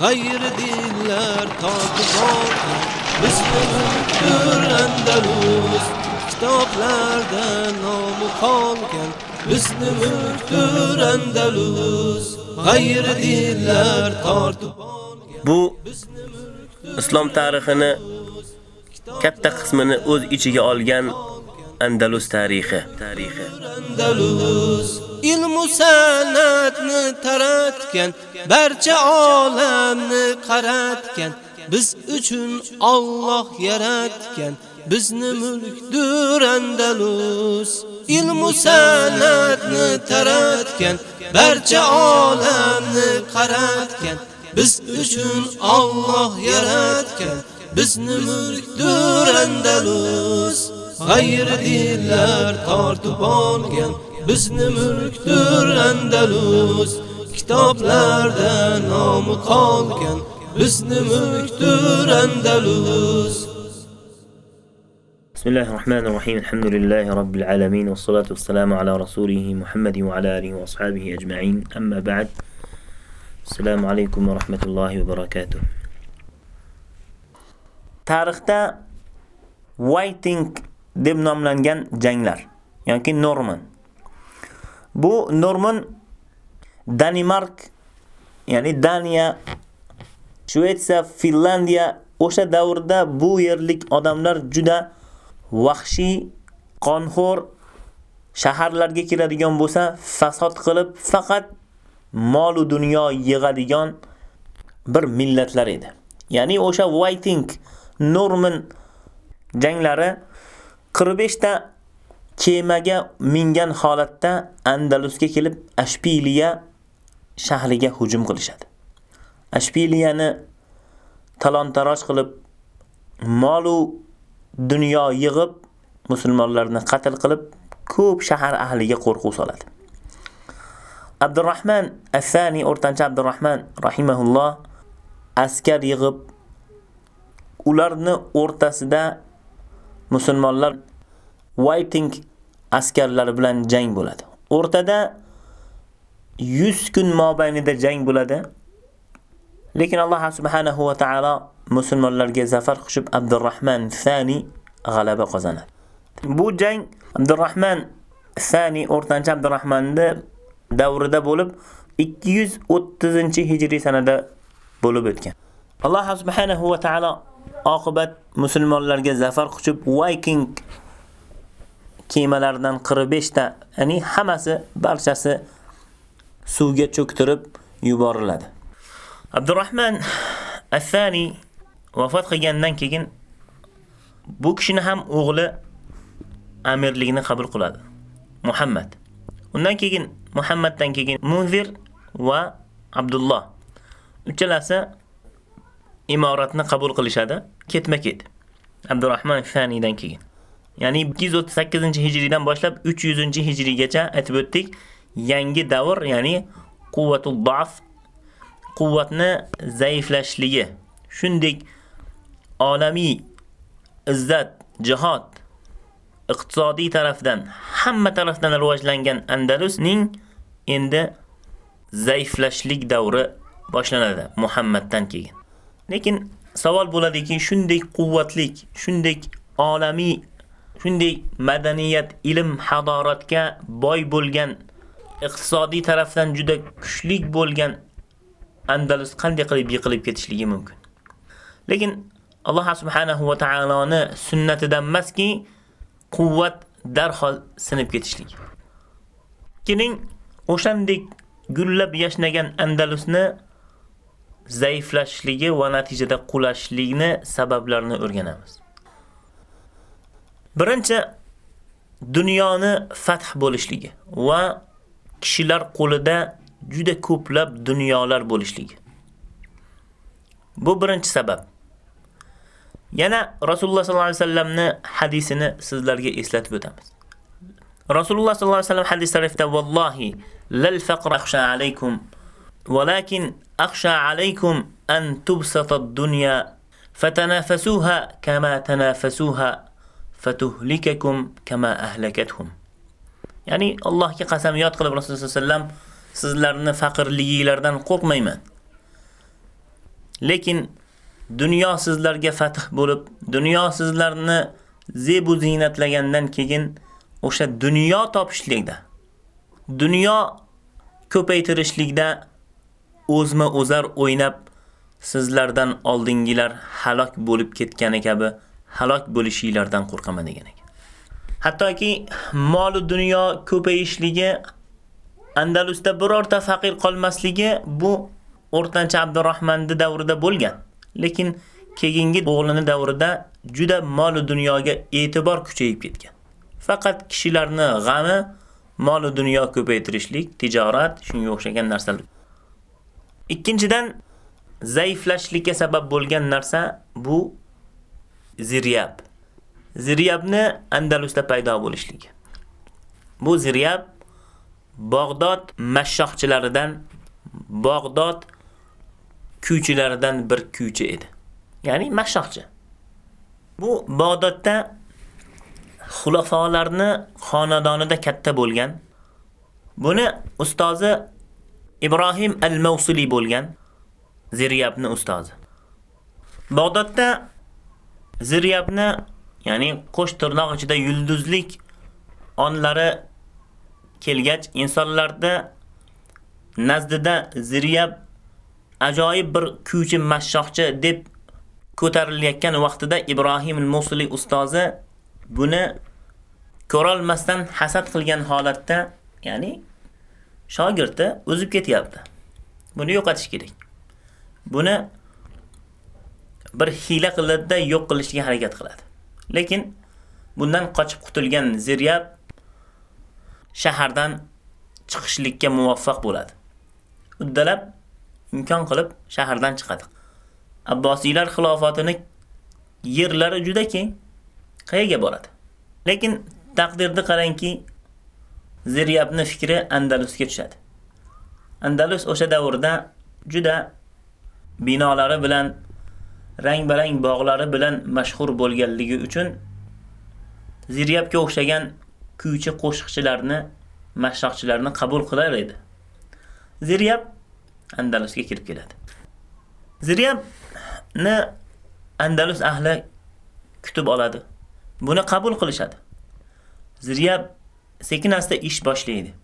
g'ayri dinlar totib borgan bizni mulkdir Andalus kitoblarda nomi qolgan bizni mulkdir Andalus g'ayri dinlar tortib Bu islom tarixini katta qismini o'z ichiga olgan Andalus tarixi. Tarixi. Andalus ilmu sanatni taratgan barcha olamni qaratgan biz uchun Alloh yaratgan bizni mulkdir Andalus. Ilmu sanatni taratgan barcha olamni qaratgan biz uchun Alloh yaratgan bizni mulkdir Andalus. G'ayri dinlar tortib olgan bizni mulkdir Andalus kitoblarda nomi qolgan bizni mulkdir Andalus بسم الله الرحمن الرحيم الحمد لله رب العالمين والصلاة والسلام على رسوله محمد وعلى آله وأصحابه أجمعين أما بعد السلام عليكم ورحمة الله وبركاته tarixda Whiting deb nomlangan janglar yoki Norman. Bu Norman Danimark ya'ni Daniya, Shvetsiya, Finlandiya o'sha davrda bu yerlik odamlar juda vahshiy, qonxo'r shaharlarga keladigan bo'lsa, fasod qilib faqat mol va dunyo yig'adigan bir millatlar edi. Ya'ni o'sha Whiting Norman janglari 45 ta kemaga mingan holatda Andalusga kelib Ashpiliya shahriga hujum qilishadi. Ashpiliyani talon-taroj qilib mol va dunyo yig'ib musulmonlarni qatl qilib ko'p shahar ahliga qo'rquv soladi. Abdurrahman As-Sani o'rtancha Abdurrahman rahimahulloh askar yig'ib ularni o'rtasida musulmonlar Whiting askarlari bilan jang bo'ladi. O'rtada 100 kun mobaynida jang bo'ladi. Lekin Alloh subhanahu va taolo musulmonlarga zafar qushib Abdurrahman Sani g'alaba qozonadi. Bu jang Abdurrahman Sani o'rtancha Abdurrahmanni davrida bo'lib 230-hijriy sanada bo'lib o'tgan. Alloh subhanahu va taolo oqibat musulmonlarga zafar quchib Viking kemalaridan 45 ta, ya'ni hammasi barchasi suvga cho'ktirib yuboriladi. Abdurrahman As-Sani vafot qilgandan keyin bu kishini ham o'g'li amirligini qabul qiladi. Muhammad. Undan keyin Muhammaddan keyin Munzir va Abdulloh uchalasi imoratni qabul qilishadi ketma-ket. Abdurrahman Sanidan keyin. Ya'ni 238-hijriydan boshlab 300-hijriygacha aytib o'tdik, yangi davr, ya'ni quvvatul da'f, quvvatni zaiflashligi, shuningdek olamiy izzat, jihad, iqtisodiy tarafdan, hamma tarafdan rivojlangan Andalusning endi zaiflashlik davri boshlanadi Muhammaddan keyin. Lekin savol bo'ladiki, shunday quvvatlik, shunday olamiy, shunday madaniyat, ilm, hadoratga boy bo'lgan, iqtisodiy tarafdan juda kuchli bo'lgan Andalus qanday qilib yiqilib ketishligi mumkin? Lekin Alloh subhanahu va taoloni sunnatidan emaski, quvvat darhol sinib ketishlik. Keling, o'shandek gullab yashnagan Andalusni zaiflashligi va natijada qulashlikni sabablarini o'rganamiz. Birinchi dunyoni fath bo'lishligi va kishilar qo'lida juda ko'plab dunyolar bo'lishligi. Bu birinchi sabab. Yana Rasululloh sallallohu alayhi vasallamni hadisini sizlarga eslatib o'tamiz. Rasululloh sallallohu alayhi vasallam hadis tarifda vallohi lal faqr akhsha alaykum walakin akhsha alaykum an tubsata ad-dunya fatanafasuha kama tanafasuha fatuhlikakum kama ahlakatuhum. Ya'ni Allohga qasamiyat qilib Rasululloh sallallohu alayhi vasallam sizlarni faqirliginglardan qo'rqmayman. Lekin dunyo sizlarga fath bo'lib, dunyo sizlarni zebu zinatlagandan keyin o'sha dunyo topishlikda, dunyo ko'paytirishlikda o'zma o'zar o'ynab sizlardan oldingilar halok bo'lib ketgani kabi halok bo'lishinglardan qo'rqaman degan ekan. Hattoki mol va dunyo ko'payishligi Andalusda birorta faqir qolmasligi bu o'rtancha Abdurrahmonni davrida bo'lgan. Lekin keyingi o'g'lini davrida juda mol va dunyoga e'tibor kuchayib ketgan. Faqat kishilarni g'ami mol va dunyo ko'paytirishlik, tijorat, shunga o'xshagan narsalar. Ikkinchidan zaiflashlikka sabab bo'lgan narsa bu ziryab. Ziryabni Andalusda paydo bo'lishligi. Bu ziryab Bag'dod mashshoqchilaridan Bag'dod kuychilaridan bir kuychi edi. Ya'ni mashshoqchi. Bu Bag'dodda xulafolarni xonadonida katta bo'lgan. Buni ustozi Ibrohim al-Mawsili bo'lgan. Ziryabni ustozi. Bag'dodda Ziryabni, ya'ni qo'sh tirnoq ichida yulduzlik onlari kelgach insonlarda nazdida Ziryab ajoyib bir kuychi mashshoqchi deb ko'tarilayotgan vaqtida Ibrohim al-Musli ustozi buni ko'rolmasdan hasad qilgan holatda, ya'ni shogirdi o'zib ketyapti. Buni yo'qotish kerak. Buni bir hiyla qiladida yo'q qilishga harakat qiladi. Lekin bundan qochib qutulgan Ziryab shahardan chiqishlikka muvaffaq bo'ladi. Uddalab imkon qilib shahardan chiqadi. Abbosiylar xilofatini yerlari juda keng. Qayerga boradi? Lekin taqdirni qarangki, Ziryabni fikri Andalusga tushadi. Andalus o'sha davrda juda binolari bilan rang-barang bog'lari bilan mashhur bo'lganligi uchun Ziryabga o'xshagan kuychi qo'shiqchilarni, mashshoqchilarni qabul qilar edi. Ziryab Andalusga kirib keladi. Ziryabni Andalus ahli kutib oladi. Buni qabul qilishadi. Ziryab sekin-asta ish boshlaydi.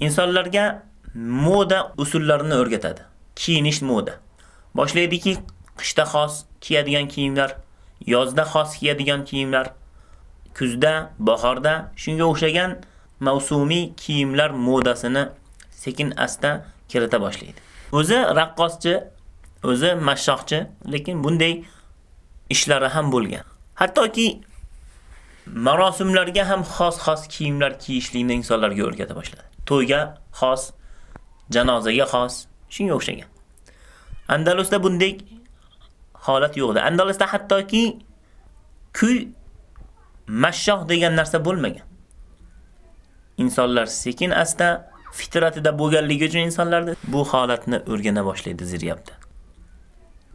Insonlarga moda usullarini o'rgatadi. Kiyinish moda. Boshlaydiki, qishda xos kiyadigan kiyimlar, yozda xos kiyadigan kiyimlar, kuzda, bahorda shunga o'xshagan mavsumiy kiyimlar modasini sekin-asta kirita boshlaydi. O'zi raqqoschi, o'zi mashshoqchi, lekin bunday ishlari ham bo'lgan. Hattoki marosimlarga ham xos-xos kiyimlar kiyishlikni insonlarga o'rgata boshladi. To'yga xos, janozaga xos, shunga o'xshagan. Andalusda bunday holat yo'q edi. Andalusda hattoki kuy mashshoq degan narsa bo'lmagan. Insonlar sekin asta fitratida bo'lganligi uchun insonlarda bu holatni o'rgana boshlaydi ziryapti.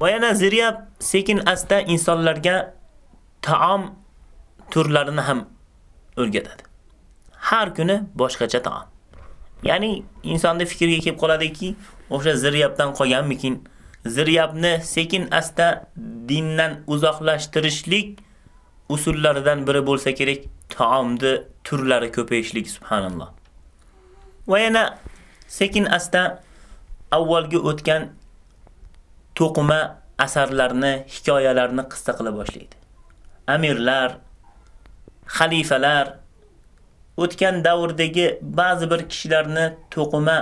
Va yana ziryap sekin asta insonlarga taom turlarini ham o'rgatadi. Har kuni boshqacha taom. Ya'ni insonning fikriga kelib qoladiki, o'sha ziryapdan qolganmikin, ziryabni sekin asta dindan uzoqlashtirishlik usullaridan biri bo'lsa kerak, taomni turlari ko'payishlik subhanalloh. Va yana sekin asta avvalgi o'tgan to'qima asarlarni, hikoyalarni qissa qila boshlaydi. Amirlar, xalifalar o'tgan davrdagi ba'zi bir kishilarni to'qima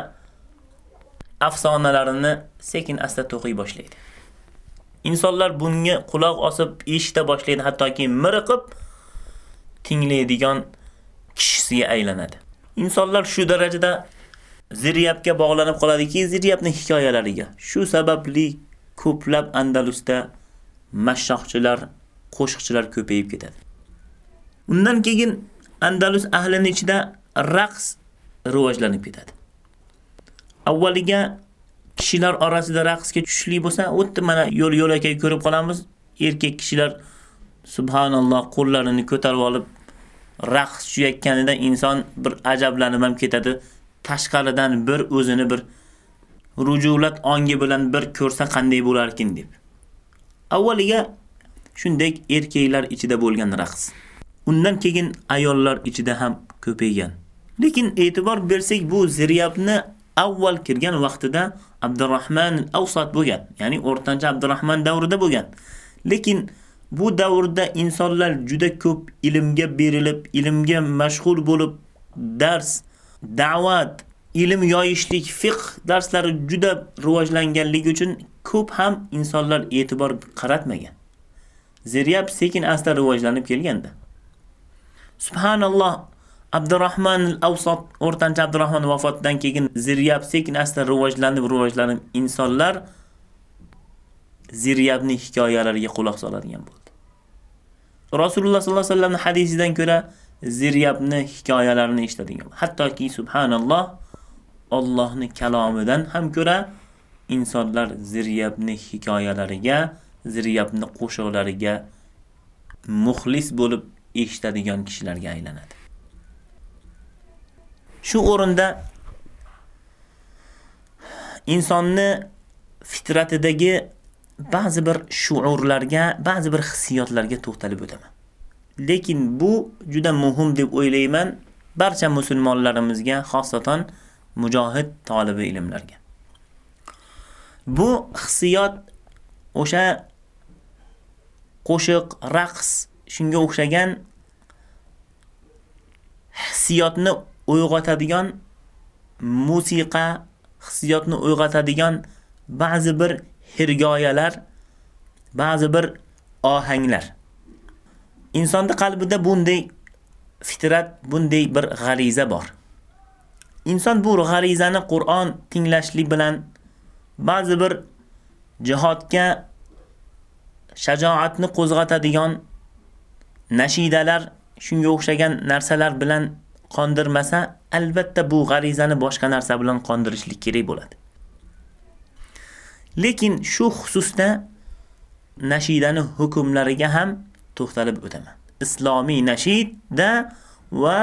afsonalarini sekin asta to'qiy boshlaydi. Insonlar bunga quloq osib eshita boshlaydi, hattoki miriqib tinglaydigan kishisiga aylanadi. Insonlar shu darajada ziryabga bog'lanib qoladiki, ziryabning hikoyalariga. Shu sababli ko'plab Andalusda mashshoqchilar, qo'shiqchilar ko'payib ketadi. Undan keyin Andalus ahlining ichida raqs rivojlanib ketadi. Avvaliga kishilar orasida raqsga tushishli bo'lsa, o'tdi mana yo'l yo'lakay ko'rib qolamiz. Erkak kishilar subhanalloh qo'llarini ko'tarib olib raqs tushayotganida inson bir ajablanib ham ketadi. Tashqaridan bir o'zini bir rujulat ongi bilan bir ko'rsa qanday bo'larkin deb. Avvaliga shunday erkaklar ichida bo'lgan raqs. Undan keyin ayollar ichida ham ko'paygan. Lekin e'tibor bersak, bu ziryabni avval kirgan vaqtida Abdurrahman al-Awsat bo'lgan, ya'ni o'rtancha Abdurrahman davrida bo'lgan. Lekin bu davrda insonlar juda ko'p ilmga berilib, ilmga mashg'ul bo'lib, dars, da'vat, ilm yoyishlik, fiqh darslari juda rivojlanganligi uchun ko'p ham insonlar e'tibor qaratmagan. Ziryab sekin asta rivojlanib kelganda. Subhanalloh, Abdurrahman al-Awsat o'rtancha Abdurrahman vafotidan keyin Ziryab sekin asta rivojlanib, rivojlanib insonlar Ziryabning hikoyalariga quloq soladigan bo'ldi. Rasululloh sollallohu alayhi vasallamning hadisidan ko'ra Ziryabni hikoyalarini eshitadigan. Hattoki subhanalloh Allohning kalomidan ham ko'ra insonlar Ziryabni hikoyalariga, Ziryabni qo'shiqlariga muxlis bo'lib eshitadigan kishilarga aylanadi. Shu o'rinda insonni fitratidagi ba'zi bir shuurlarga, ba'zi bir hissiyotlarga to'xtalib o'taman. Lekin bu juda muhim deb o'ylayman barcha musulmonlarimizga, xosatan mujohid talibi ilmlarga. Bu hissiyot o'sha qo'shiq, raqs, shunga o'xshagan hissiyotni uyg'otadigan musiqa, hissiyotni uyg'otadigan ba'zi bir hirgoyalar, ba'zi bir ohanglar. Insonning qalbida bunday fitrat, bunday bir g'ariza bor. Inson bu g'arizani Qur'on tinglashlik bilan ba'zi bir jihodga shajoatni qo'zg'atadigan nashidalar, shunga o'xshagan narsalar bilan qondirmasa, albatta bu g'arizani boshqa narsa bilan qondirishlik kerak bo'ladi. Lekin shu xususda nashidani hukmlariga ham to'xtalib o'taman. Islomiy nashidda va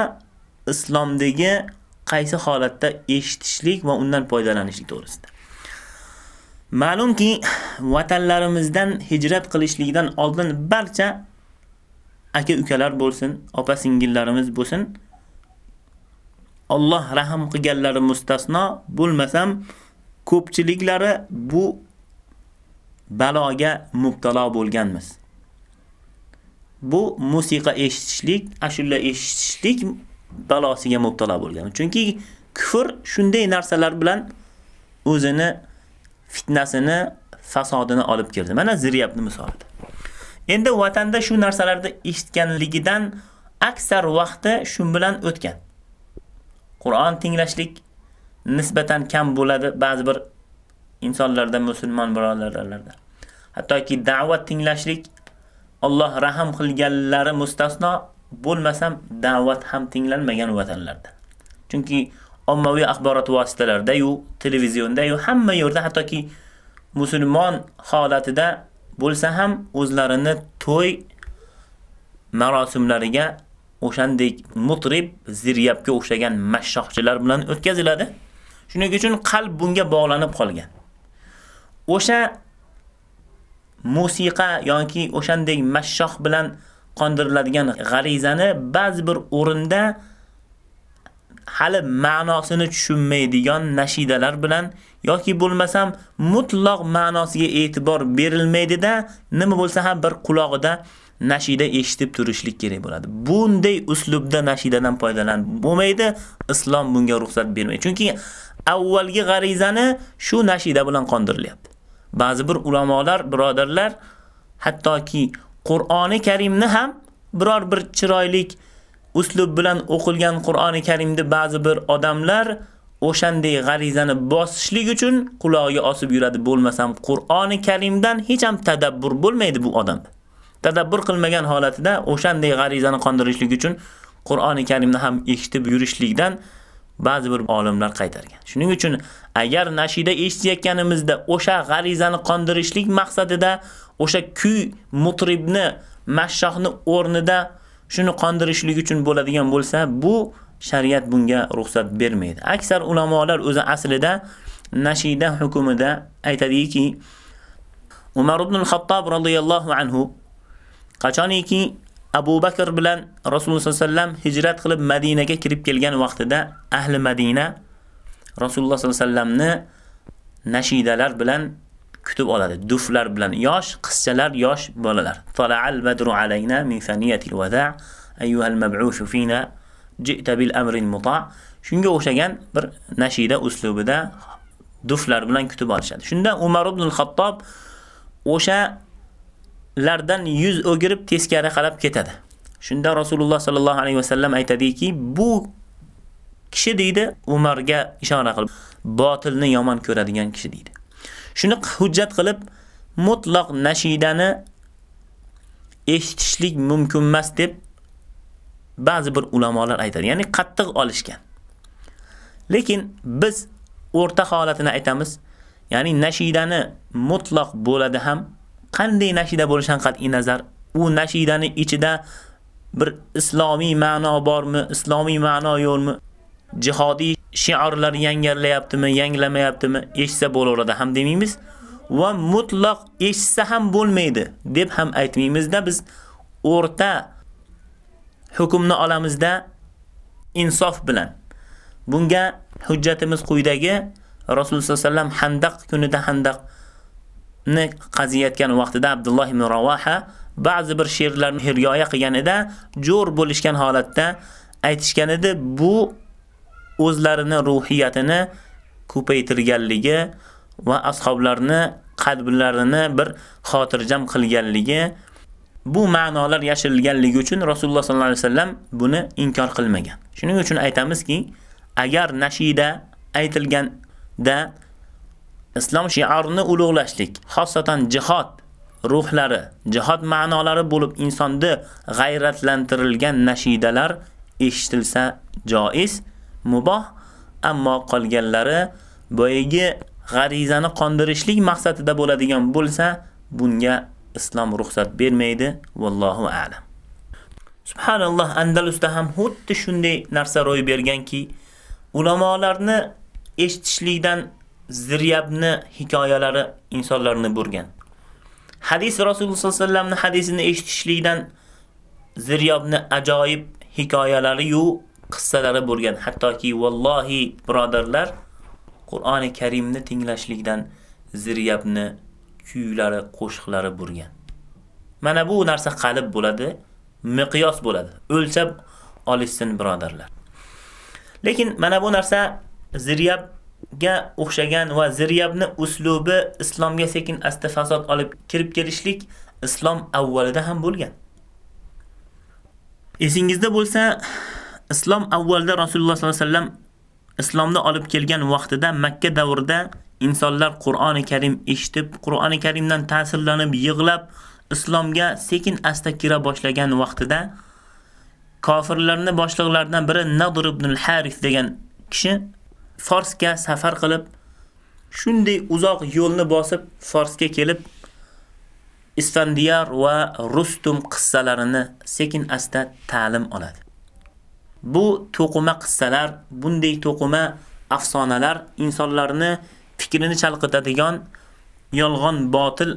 islomdagi qaysi holatda eshitishlik va undan foydalanishlik to'g'risida. Ma'lumki, vatanlarimizdan hijrat qilishlikdan oldin barcha aka-ukalar bo'lsin, opa-singillarimiz bo'lsin, Alloh rahim qilganlari mustasno bo'lmasam, ko'pchiliklari bu baloga mubtalo bo'lganmiz. Bu musiqa eshitishlik, ashula eshitishlik balosiga mubtalo bo'lgan. Chunki kufr shunday narsalar bilan o'zini fitnasini, fasodini olib kirdi. Mana ziryapni misolida. Endi vatanda shu narsalarni eshitganligidan aksar vaqti shu bilan o'tgan. Qur'on tinglashlik nisbatan kam bo'ladi ba'zi bir insonlarda, musulmon birodarlarda. Hattoki da'vat tinglashlik Alloh rahim qilganlari mustasno bo'lmasam da'vat ham tinglanmagan vatanlarda. Chunki ommaviy axborot vositalarida yu televizionda yu hamma yerda hattoki musulmon holatida bo'lsa ham o'zlarini to'y marosimlariga o'shandek mutrib, ziryabga o'xshagan mashshoqchilar bilan o'tkaziladi. Shuning uchun qalb bunga bog'lanib qolgan. O'sha musiqa yoki o'shandek mashshoq bilan qondiriladigan g'arizani ba'zi bir o'rinda hali ma'nosini tushunmaydigan nashidalar bilan yoki bo'lmasam mutlaq ma'nosiga e'tibor berilmaydi-da, nima bo'lsa ham bir quloqida nashida eshitib turishlik kerak bo'ladi. Bunday uslubda nashidadan foydalan bo'lmaydi. Islom bunga ruxsat bermaydi. Chunki avvalgi g'arizani shu nashida bilan qondirilyapti. Ba'zi bir ulamolar, birodarlar hattoki Qur'oni Karimni ham biror bir chiroylik uslub bilan o'qilgan Qur'oni Karimni ba'zi bir odamlar o'shanday g'arizani bosishlik uchun quloqiga osib yuradi. Bo'lmasam Qur'oni Karimdan hech ham tadabbur bo'lmaydi bu odam. Tadabbur qilmagan holatida o'shanday g'arizani qondirishlik uchun Qur'oni Karimni ham eshitib yurishlikdan ba'zi bir olimlar qaytargan. Shuning uchun agar nashida eshitayotganimizda o'sha g'arizani qondirishlik maqsadida o'sha kuy mutribni, mashshohni o'rnida shuni qondirishlik uchun bo'ladigan bo'lsa, bu shariat bunga ruxsat bermaydi. Aksar ulamolar o'zi aslida nashida hukmida aytadiki, Umar ibn al-Xattob radhiyallohu anhu qachoniki Abu Bakr bilan Rasululloh sollallohu alayhi vasallam hijrat qilib Madinaga kirib kelgan vaqtida ahli Madina Rasululloh sollallohu alayhi vasallamni nashidalar bilan kutib oladi. Duflar bilan yosh qizchalar, yosh bolalar. Tala'al badru alayna min thaniyatil wada' ayyuhal mab'ush fina ji'ta bil amrin muta' shunga o'xshagan bir nashida uslubida duflar bilan kutib olishadi. Shunda Umar ibn al-Xattob o'sha lardan yuz o'girib teskari qarab ketadi. Shunda Rasululloh sallallohu alayhi vasallam aytadiki, bu kishi deydi Umarga ishora qilib, botilni yomon ko'radigan kishi deydi. Shuni hujjat qilib, mutlaq nashidani eshitishlik mumkin emas deb ba'zi bir ulamolar aytadi. Ya'ni qattiq olishgan. Lekin biz o'rta holatini aytamiz. Ya'ni nashidani mutlaq bo'ladi ham qanday nashida bo'lishidan qat'i nazar, u nashidani ichida bir islomiy ma'no bormi, islomiy ma'no yo'qmi, jihodiy shiorlar yangilayaptimi, yangilamayaptimi, eshitsa bo'laveradi ham demaymiz va mutlaq eshitsa ham bo'lmaydi deb ham aytmaymizda biz o'rta hukmni olamizda insof bilan. Bunga hujjatimiz quyidagi. Rasululloh sollallohu alayhi vasallam Handaq kunida Handaq ni qaziyatgan vaqtida Abdulloh ibn Ravaha ba'zi bir she'rlarni hirgoya qilganida jo'r bo'lishgan holatda aytishgan edi bu o'zlarini ruhiyatini ko'paytirganligi va ashoblarni qalblarini bir xotirjam qilganligi bu ma'nolar yashirilganligi uchun Rasululloh sollallohu alayhi vasallam buni inkor qilmagan. Shuning uchun aytamizki, agar nashida aytilganda islom shi'orini ulug'lashlik, xosatan jihad ruhlari, jihad ma'nolari bo'lib insonni g'ayratlantirilgan nashidalar eshitilsa joiz, muboh, ammo qolganlari boyagi g'arizani qondirishlik maqsadida bo'ladigan bo'lsa, bunga islom ruxsat bermaydi, vallohu a'lam. Subhanalloh, Andalusda ham xuddi shunday narsa ro'y berganki, ulamolarni eshitishlikdan ziryabni hikoyalari insonlarni burgan. Hadis Rasululloh sollallohu alayhi vasallamning hadisini eshitishlikdan ziryabni ajoyib hikoyalari yu qissalari bo'lgan. Hattoki vallohi birodarlar Qur'oni Karimni tinglashlikdan ziryabni kuylari, qo'shiqlari burgan. Mana bu narsa qalb bo'ladi, miqyos bo'ladi. O'lchab olishsin birodarlar. Lekin mana bu narsa ziryab ga o'xshagan va ziryabni uslubi islomga sekin asta fasod olib kirib kelishlik islom avvalida ham bo'lgan. Esingizda bo'lsa, islom avvalda Rasululloh sollallohu alayhi vasallam islomni olib kelgan vaqtida Makka davrida insonlar Qur'oni Karim eshitib, Qur'oni Karimdan ta'sirlanib, yig'lab islomga sekin asta kira boshlagan vaqtida kofirlarning boshliqlaridan biri Nadr ibn al-Harith degan kishi Forsga safar qilib, shunday uzoq yo'lni bosib Forsga kelib, Isfandiyar va Rustum qissalarini sekin asta ta'lim oladi. Bu to'qima qissalar, bunday to'qima afsonalar insonlarni fikrini chalqitadigan yolg'on botil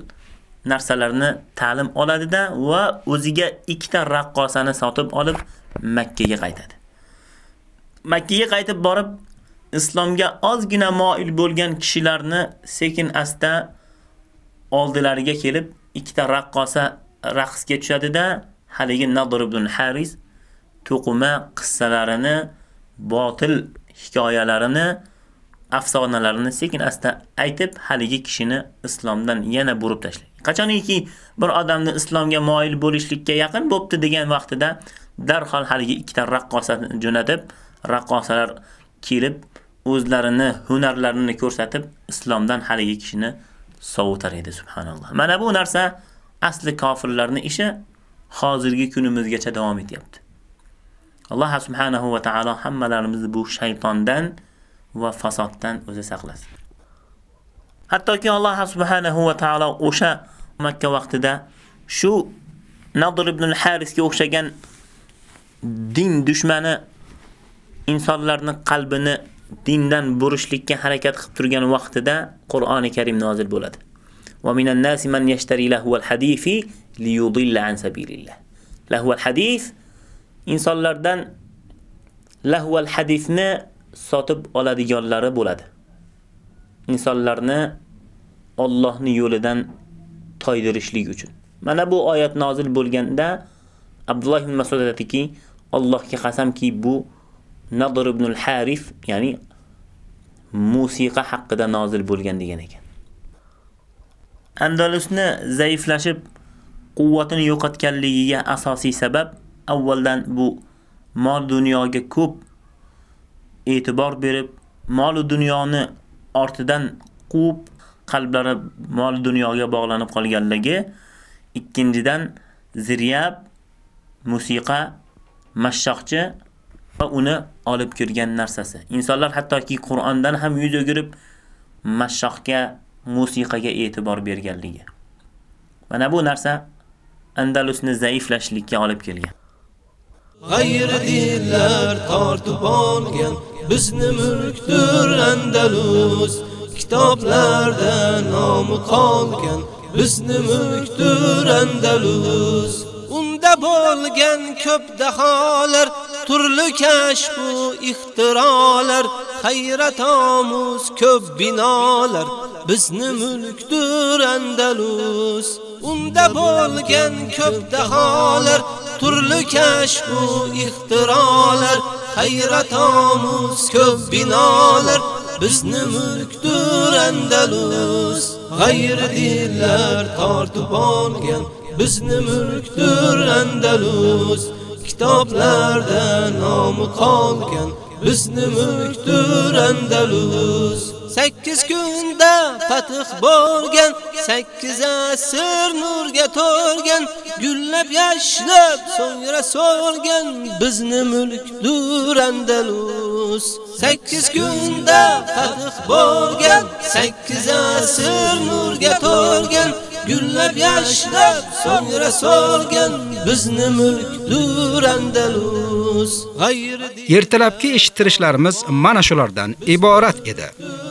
narsalarni ta'lim oladida va o'ziga ikkita raqqosani sotib olib Makka ga qaytadi. Makka ga qaytib borib islomga ozgina moil bo'lgan kishilarni sekin asta oldilariga kelib ikkita raqqosa raqsga tushadida haligi Nadr ibn Haris to'qima qissalarini, botil hikoyalarini, afsonalarini sekin asta aytib haligi kishini islomdan yana burib tashlaydi. Qachoniki bir odamni islomga moil bo'lishlikka yaqin bo'pti degan vaqtida darhol haligi ikkita raqqosani jo'natib, raqqosalar kelib o'zlarini hunarlarini ko'rsatib islomdan haligi kishini sovutar edi subhanalloh. Mana bu narsa asli kofirlarning ishi hozirgi kunimizgacha davom etyapti. Alloh subhanahu va taolo hammalarimizni bu shaytondan va fasoddan o'zi saqlasin. Hattoki Alloh subhanahu va taolo o'sha Makka vaqtida shu Nadr ibn al-Harisga o'xshagan din dushmani insonlarning qalbini dindan burishlikka harakat qilib turgan vaqtida Qur'oni Karim nozil bo'ladi. Va minan nasi man yashtari lahu al-hadithi liyudilla an sabilillah. Lahu al-hadith insonlardan lahu al-hadithni sotib oladiganlari bo'ladi. Insonlarni Allohning yo'lidan toydirishlik uchun. Mana bu oyat nozil bo'lganda Abdulloh ibn Mas'ud aytadiki, Allohga qasamki bu Nadr ibn al-Harif, ya'ni musiqa haqida nozil bo'lgan degan ekan. Andalusni zaiflashib quvvatini yo'qotganligiga asosiy sabab avvaldan bu mol dunyoga ko'p e'tibor berib, mol dunyoni ortidan quvib qalblari mol dunyoga bog'lanib qolganligi, ikkinchidan ziryab, musiqa, mashshoqchi va uni olib kirgan narsasi. Insonlar hattoki Qur'ondan ham yuz o'girib mashshohga, musiqaga e'tibor berganligi. Mana bu narsa Andalusni zaiflashlikka olib kelgan. G'ayri dinlar tortib olgan bizni mulkdir Andalus. Kitoblarda nomi qolgan bizni mulkdir Andalus. Unda bo'lgan ko'p daholar, turli kashfu ixtirolar, hayrat omuz ko'p binolar, bizni mulkdir Andalus. Unda bo'lgan ko'p daholar, turli kashfu ixtirolar, hayrat omuz ko'p binolar, bizni mulkdir Andalus. G'ayri dillar tortib olgan bizni mulkdir Andalus. Kitoblarda nomi qolgan bizni mulkdir Andalus. 8 kunda fath bo'lgan, 8 asr nurga to'lgan, gullab yashnab so'ngra so'lgan bizni mulkdir Andalus. 8 kunda fath bo'lgan, 8 asr nurga to'lgan, gullab yashnab so'ngra so'lgan bizni mulkdir Andalus. Ertalabki eshittirishlarimiz mana shulardan iborat edi.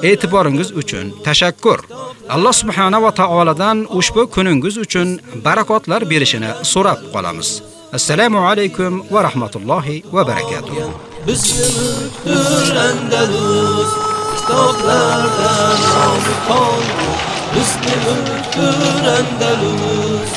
E'tiboringiz uchun tashakkur. Alloh subhanahu va taoladan ushbu kuningiz uchun barakotlar berishini so'rab qolamiz. Assalomu alaykum va rahmatullohi va barakatuh. Bizni mulkdir Andalus, kitoblardan nomi. Bizni mulkdir Andalus,